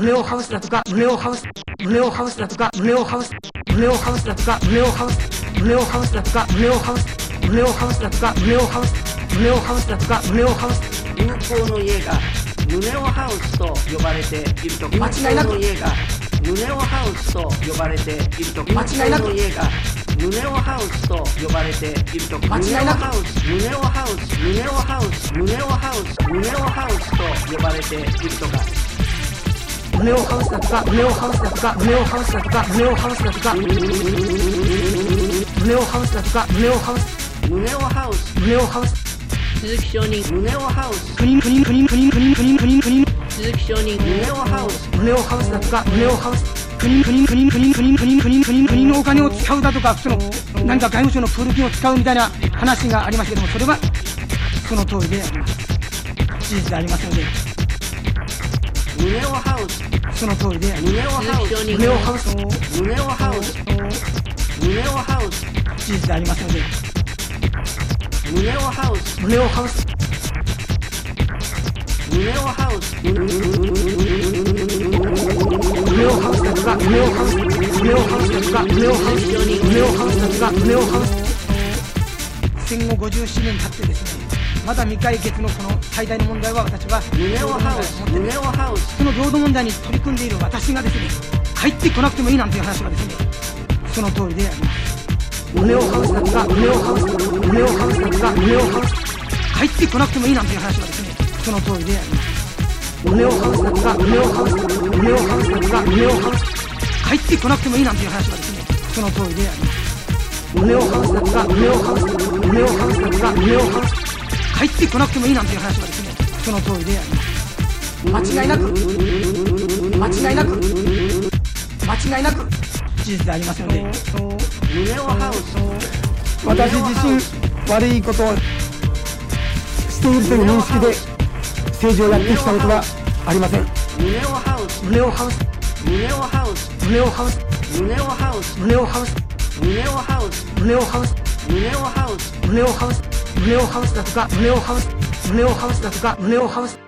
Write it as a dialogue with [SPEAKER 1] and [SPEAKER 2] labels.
[SPEAKER 1] 胸をハウスだとか胸をハウス胸をハウスだとか胸をハウス胸をハウスだとか胸をハウス胸をハウスだとか胸をハウス胸をハウスだとか胸をハウス胸をハウスだとか胸をハウス。
[SPEAKER 2] 友好の家が胸をハウスと呼ばれていると
[SPEAKER 1] 間違いなく。
[SPEAKER 2] 家が胸をハウスと呼ばれていると
[SPEAKER 1] 間違いなく。
[SPEAKER 2] 家が胸をハウスと呼ばれていると
[SPEAKER 1] 間違いなく。
[SPEAKER 2] 胸をハウス胸をハウス胸をハウス胸をハウスと呼ばれているとか
[SPEAKER 1] 胸をハウスだとか胸をハウスだとか胸をハウスだとか胸をハウスだとか。胸をハウスだとか胸をハウス。
[SPEAKER 2] 胸をハウス。
[SPEAKER 1] 胸をハウス。
[SPEAKER 2] 鈴木承認胸をハウス。
[SPEAKER 1] 国国国国国国国国
[SPEAKER 2] 鈴木承認胸をハウス
[SPEAKER 1] 胸をハウスだとか胸をハウス国国国国国国国国国のお金を使うだとかその何か外務省のプール金を使うみたいな話がありますけどもそれはその通りで事実でありますので
[SPEAKER 2] 胸をハウス。
[SPEAKER 1] その通りであります
[SPEAKER 2] 胸をハウス。
[SPEAKER 1] 胸をハウス。
[SPEAKER 2] 胸をハウス。胸をハウス。
[SPEAKER 1] 事実でありますので
[SPEAKER 2] 胸をハウス。
[SPEAKER 1] 胸をハウス。
[SPEAKER 2] 胸をハウス。
[SPEAKER 1] 胸をハウス。だとか胸をハウス。胸をハウス。だとか胸をハウス。胸をハウス。だとか胸をハウス。戦後57年経ってですねまだ未解決のこの最大の問題は私は
[SPEAKER 2] 胸をハウス胸をハウス
[SPEAKER 1] その領土問題に取り組んでいる私がですね帰ってこなくてもいいなんていう話がですねその通りであります胸をハウスだとか胸をハウス胸をハウスだとか胸をハウス帰ってこなくてもいいなんていう話がですねその通りであります胸をハウスだとか胸をハウス胸をハウスだとか胸をハウス帰ってこなくてもいいなんていう話がですねその通りであります胸をハウスだとか胸をハウス胸をハウスだとか胸をハウス帰ってこなくてもいいなんていう話がですねその通りであります。間違いなく。間違いなく。間違いなく。事実でありますので
[SPEAKER 3] 私自身悪いことをしているという認識で政治をやってきたことはありません。
[SPEAKER 2] 胸をハウス
[SPEAKER 1] 胸をハウス
[SPEAKER 2] 胸をハウス
[SPEAKER 1] 胸をハウス
[SPEAKER 2] 胸をハウス
[SPEAKER 1] 胸をハウス
[SPEAKER 2] 胸をハウス
[SPEAKER 1] 胸をハウス
[SPEAKER 2] 胸をハウス
[SPEAKER 1] 胸をハウス胸をハウスだとか胸をハウス胸をハウスだとか胸をハウス